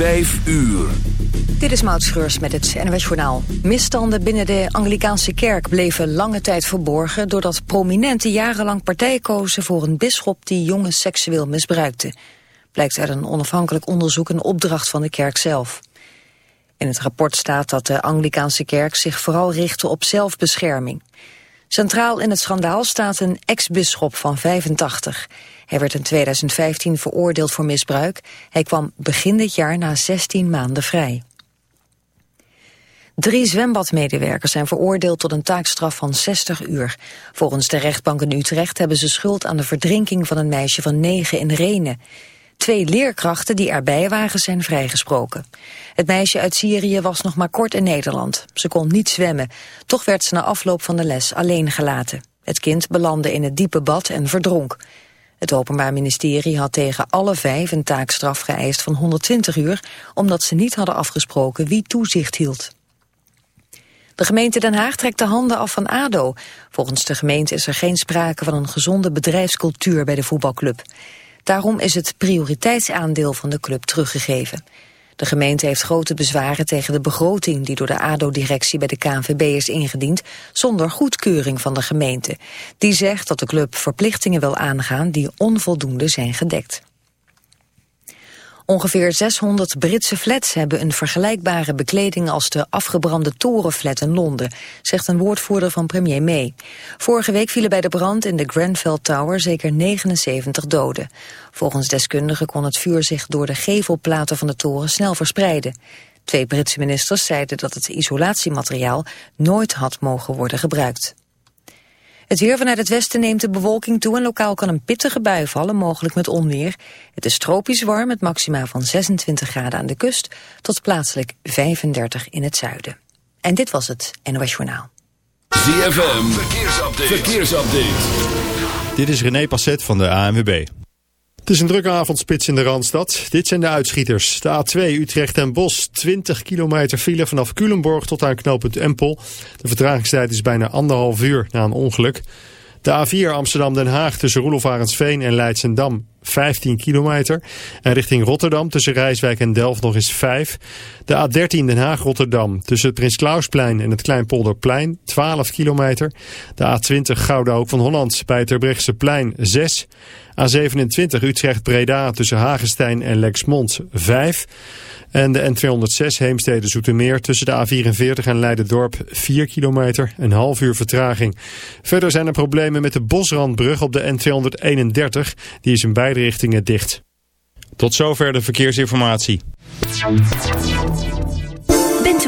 Vijf uur. Dit is Maud Schreurs met het NWS Journaal. Misstanden binnen de Anglikaanse kerk bleven lange tijd verborgen... doordat prominenten jarenlang partij kozen voor een bisschop die jongens seksueel misbruikte. Blijkt uit een onafhankelijk onderzoek een opdracht van de kerk zelf. In het rapport staat dat de Anglikaanse kerk zich vooral richtte op zelfbescherming. Centraal in het schandaal staat een ex-bisschop van 85. Hij werd in 2015 veroordeeld voor misbruik. Hij kwam begin dit jaar na 16 maanden vrij. Drie zwembadmedewerkers zijn veroordeeld tot een taakstraf van 60 uur. Volgens de rechtbank in Utrecht hebben ze schuld aan de verdrinking van een meisje van 9 in Renen. Twee leerkrachten die erbij waren zijn vrijgesproken. Het meisje uit Syrië was nog maar kort in Nederland. Ze kon niet zwemmen. Toch werd ze na afloop van de les alleen gelaten. Het kind belandde in het diepe bad en verdronk. Het Openbaar Ministerie had tegen alle vijf een taakstraf geëist van 120 uur... omdat ze niet hadden afgesproken wie toezicht hield. De gemeente Den Haag trekt de handen af van ADO. Volgens de gemeente is er geen sprake van een gezonde bedrijfscultuur bij de voetbalclub. Daarom is het prioriteitsaandeel van de club teruggegeven. De gemeente heeft grote bezwaren tegen de begroting die door de ADO-directie bij de KNVB is ingediend, zonder goedkeuring van de gemeente. Die zegt dat de club verplichtingen wil aangaan die onvoldoende zijn gedekt. Ongeveer 600 Britse flats hebben een vergelijkbare bekleding als de afgebrande torenflat in Londen, zegt een woordvoerder van premier May. Vorige week vielen bij de brand in de Grenfell Tower zeker 79 doden. Volgens deskundigen kon het vuur zich door de gevelplaten van de toren snel verspreiden. Twee Britse ministers zeiden dat het isolatiemateriaal nooit had mogen worden gebruikt. Het weer vanuit het westen neemt de bewolking toe en lokaal kan een pittige bui vallen, mogelijk met onweer. Het is tropisch warm met maxima van 26 graden aan de kust tot plaatselijk 35 in het zuiden. En dit was het NOS Journaal. ZFM, verkeersupdate. verkeersupdate. Dit is René Passet van de ANWB. Het is een drukke avondspits in de Randstad. Dit zijn de uitschieters. De A2 Utrecht en Bos, 20 kilometer file vanaf Culemborg tot aan knooppunt Empel. De vertragingstijd is bijna anderhalf uur na een ongeluk. De A4 Amsterdam-Den Haag tussen Roelof en Leidsendam 15 kilometer. En richting Rotterdam tussen Rijswijk en Delft nog eens 5. De A13 Den Haag-Rotterdam tussen het Prins Klausplein en het Kleinpolderplein 12 kilometer. De A20 Gouda Hoek van Holland bij het plein 6. A27 Utrecht-Breda tussen Hagestein en Lexmond 5. En de N206 Heemstede-Zoetermeer tussen de A44 en Leiden-Dorp 4 kilometer, een half uur vertraging. Verder zijn er problemen met de Bosrandbrug op de N231, die is in beide richtingen dicht. Tot zover de verkeersinformatie.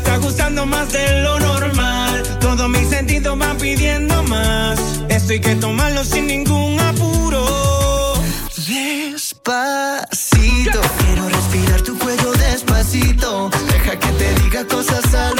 está gustando más de lo normal. Todos mis sentidos van pidiendo más. Esto hay que tomarlo sin ningún apuro. Despacito, quiero respirar tu cuello despacito. Deja que te diga cosas al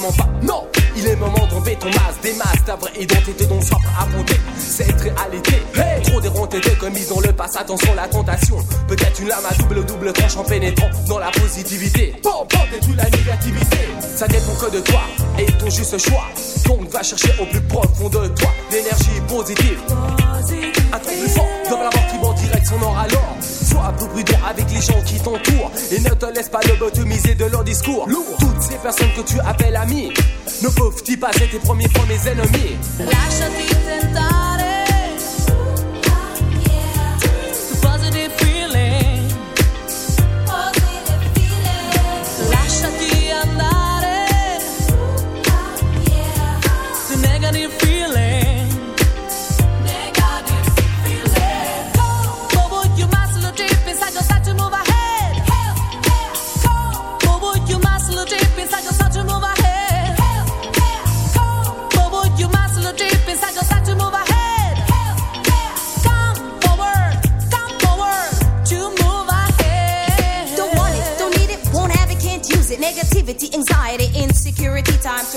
pas, non Il est moment d'enlever ton masque, des masques, ta vraie identité dont soif à bouter Cette réalité, hey trop déronté de commis dans le passé, attention la tentation. Peut-être une lame à double double tranche en pénétrant dans la positivité. Bon, bon, détruis la négativité. Ça dépend que de toi et ton juste choix. Donc va chercher au plus profond de toi l'énergie positive. Un truc plus fort devant la mort qui son or alors. Sois un peu prudent avec les gens qui t'entourent et ne te laisse pas lobotomiser de leur discours. Toutes ces personnes que tu appelles amis ne peuvent-ils pas être tes premiers fois mes ennemis?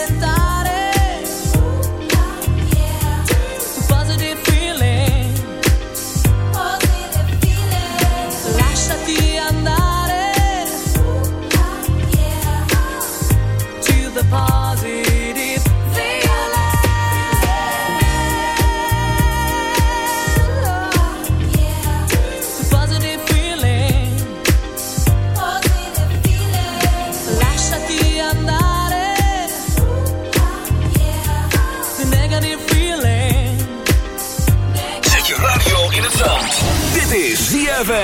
Tentare.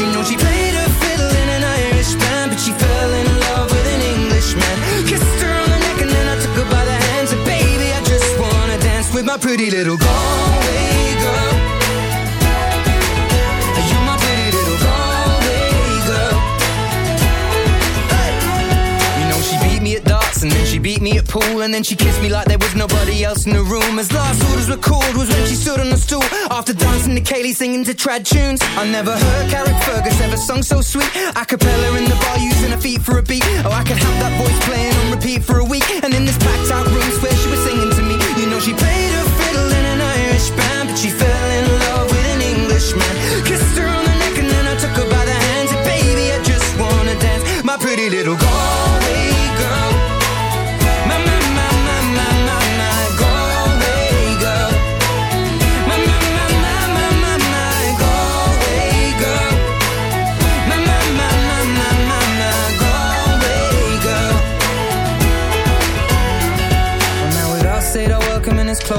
you know she played her fiddle in an Irish band, but she fell in love with an Englishman. Kissed her on the neck and then I took her by the hands. And baby, I just wanna dance with my pretty little Galway girl. You're my pretty little Galway girl. You know she beat me at darts and then she beat me at pool and then she kissed me like there was nobody else in the room. As last orders were called was when she stood on the stool after dancing to Kaylee singing to trad tunes. I never heard Carrickfergus ever sung so sweet. A cappella in the bar using her feet for a beat. Oh, I could have that voice playing on repeat for a week. And in this packed out room, swear she was singing to me. You know she played her fiddle in an Irish band, but she fell in love with an Englishman. Kissed her on the neck and then I took her by the hands. And baby, I just wanna dance, my pretty little girl.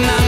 My,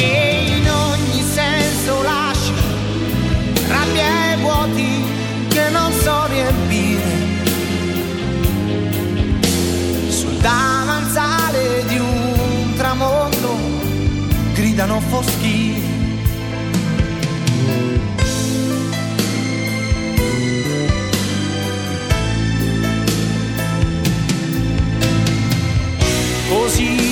in ogni senso lascia rabbia vuoti che non so riempire. Sul davanzale di un tramonto gridano foschi. Così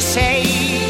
perché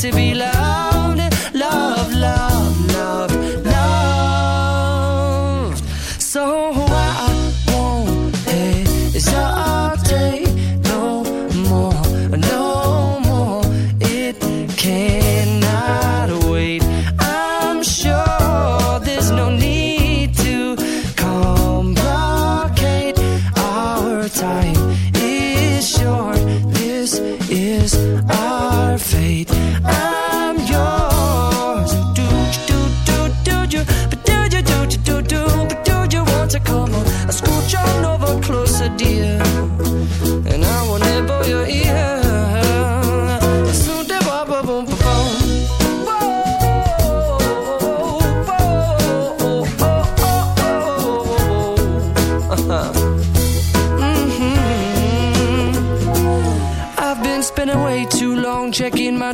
to be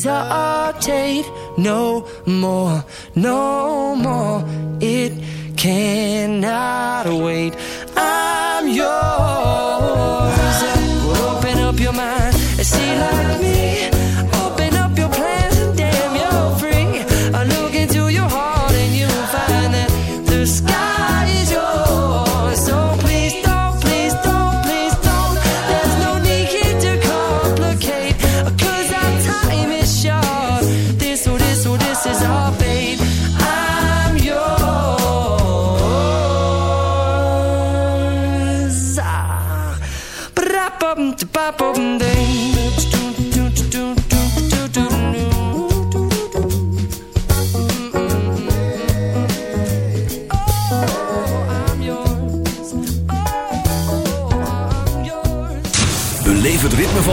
Cause take no more, no more. It cannot wait. I'm yours.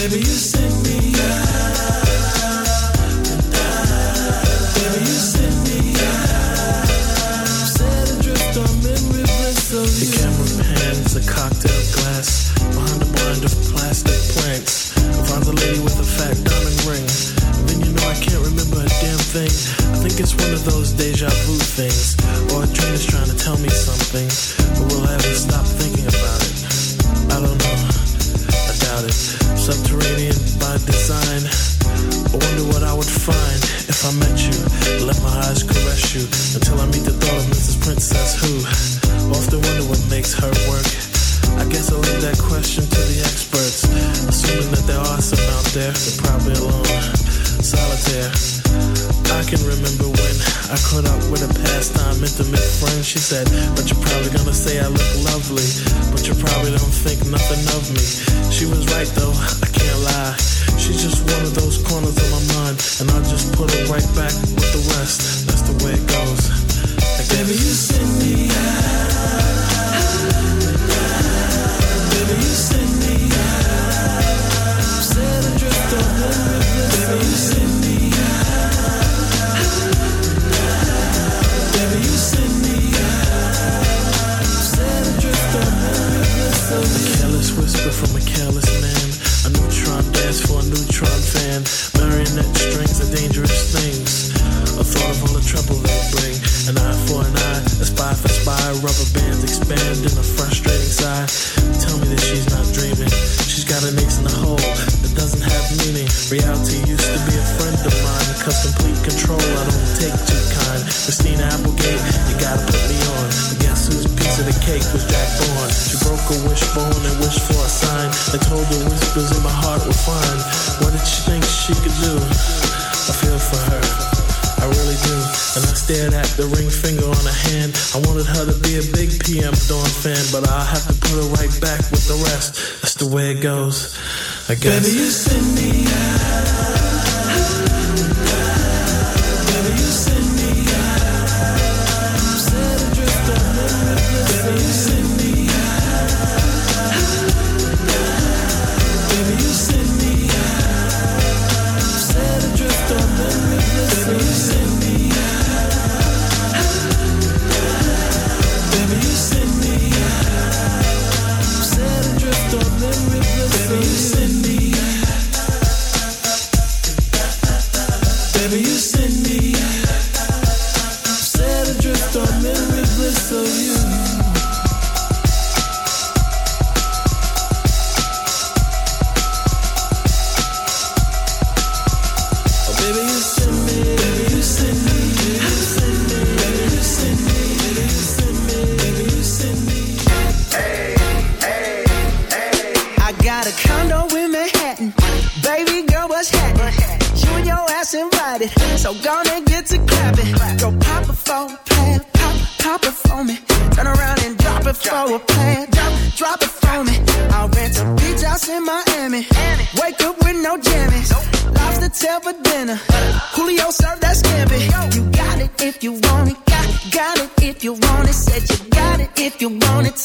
Baby, you Cause complete control I don't take too kind. Christina Applegate, you gotta put me on. Guess whose piece of the cake was Jack Bourne? She broke a wishbone and wished for a sign. I told the whispers in my heart were fine. What did she think she could do? I feel for her. I really do. And I stared at the ring finger on her hand. I wanted her to be a big PM Dawn fan, but I have to put her right back with the rest. That's the way it goes, I guess. Baby, you send me out.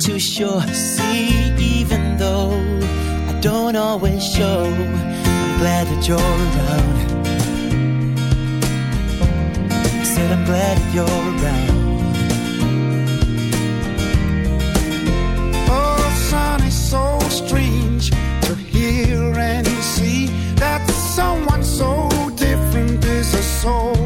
too sure. See, even though I don't always show, I'm glad that you're around. I said I'm glad that you're around. Oh, son, it's so strange to hear and see that someone so different is a soul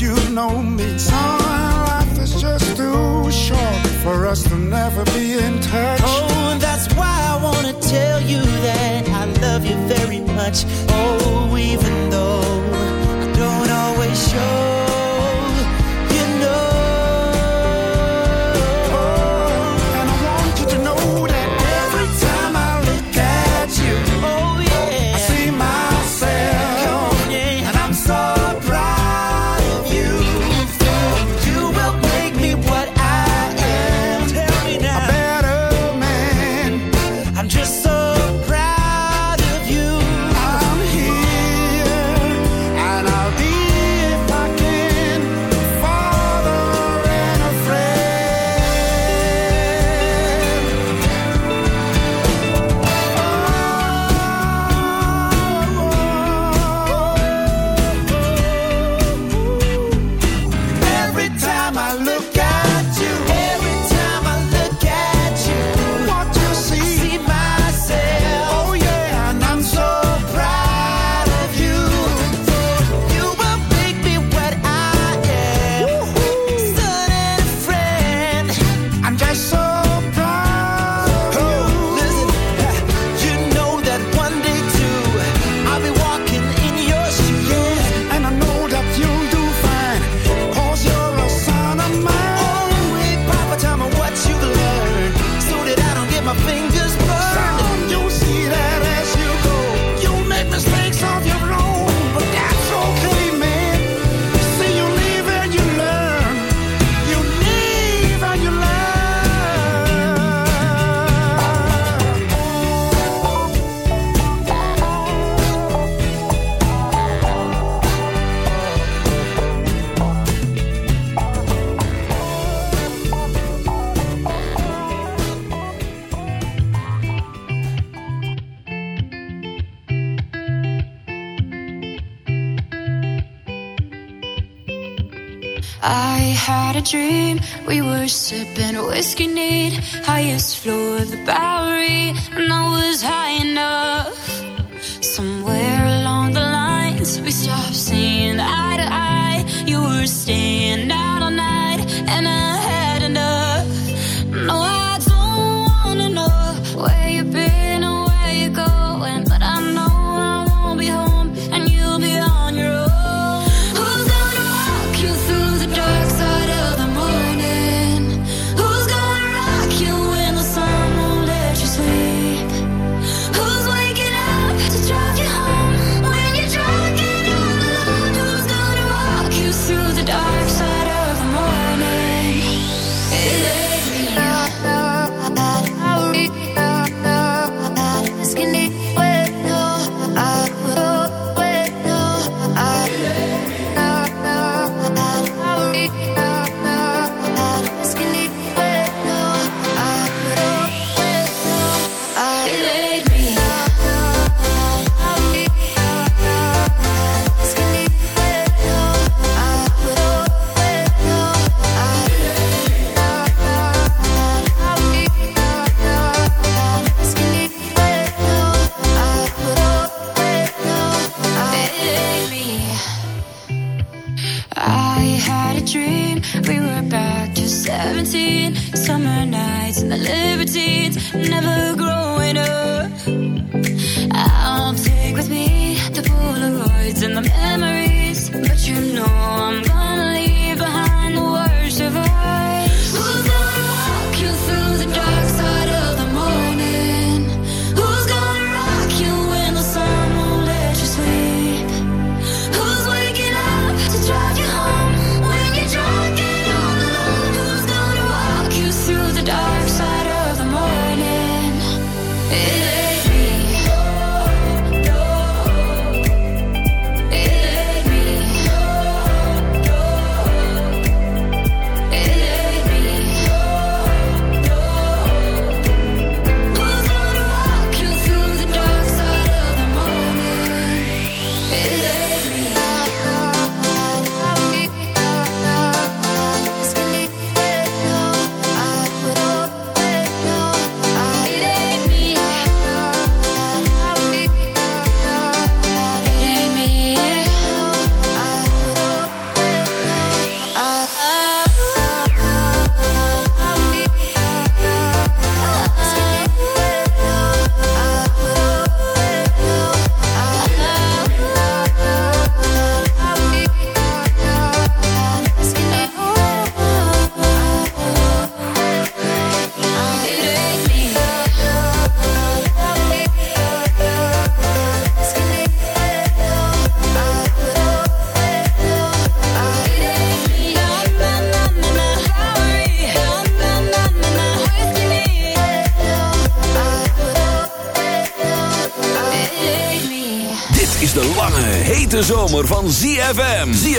you know me. Son, life is just too short for us to never be in touch. Oh, that's why I wanna tell you that I love you very much. Oh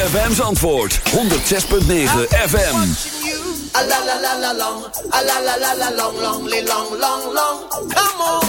ZFM's antwoord 106.9 FM. A la la la la long, a la la la la long, long, long, long, long. Come on.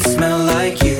smell like you.